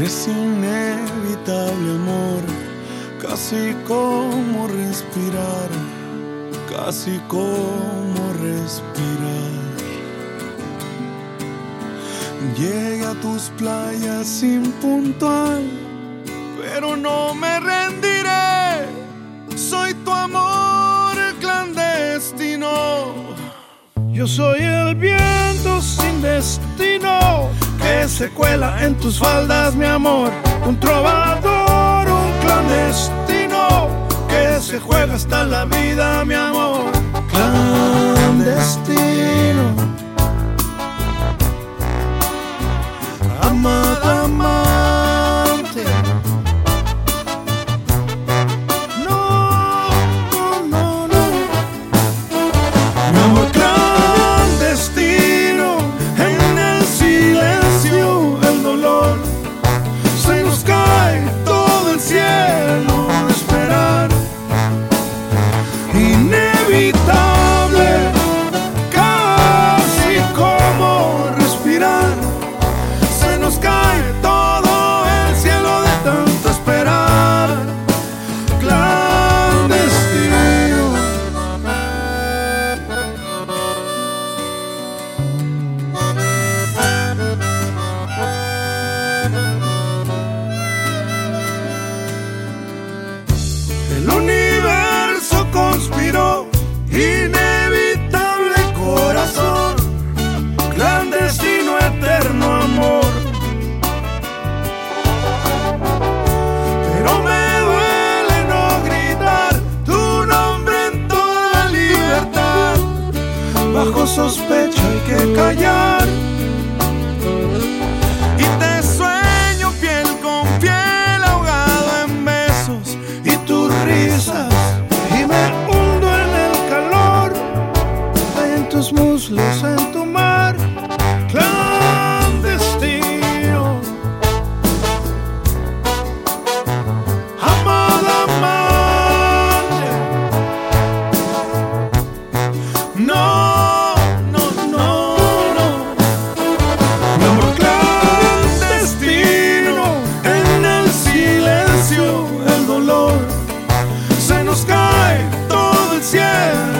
Es inevitable amor, casi como respirar, casi como respirar. Llegué a tus playas impuntual, pero no me rendiré. Soy tu amor clandestino. Yo soy el viento sin destino se cuela en tus faldas, mi amor. Un trovador, un clandestino que se juega hasta la vida, mi amor. Clandestino. El universo conspiró, inevitable corazón, clandestino eterno amor. Pero me duele no gritar tu nombre en toda libertad. Bajo sospecha hay que callar. Muslos en tu mar clandestino amada amante No, no, no, no. mi amor clandestino en el silencio el dolor se nos cae todo el cielo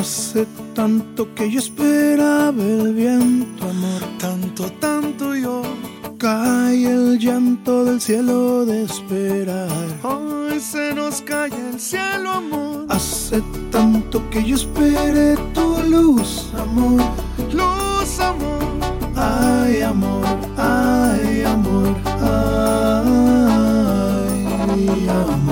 Hace tanto que yo esperaba el viento, amor. Tanto, tanto yo. Cae el llanto del cielo de esperar. Hoy se nos cae el cielo, amor. Hace tanto que yo esperé tu luz, amor. Luz, amor. Ay, amor, ay, amor, ay, amor.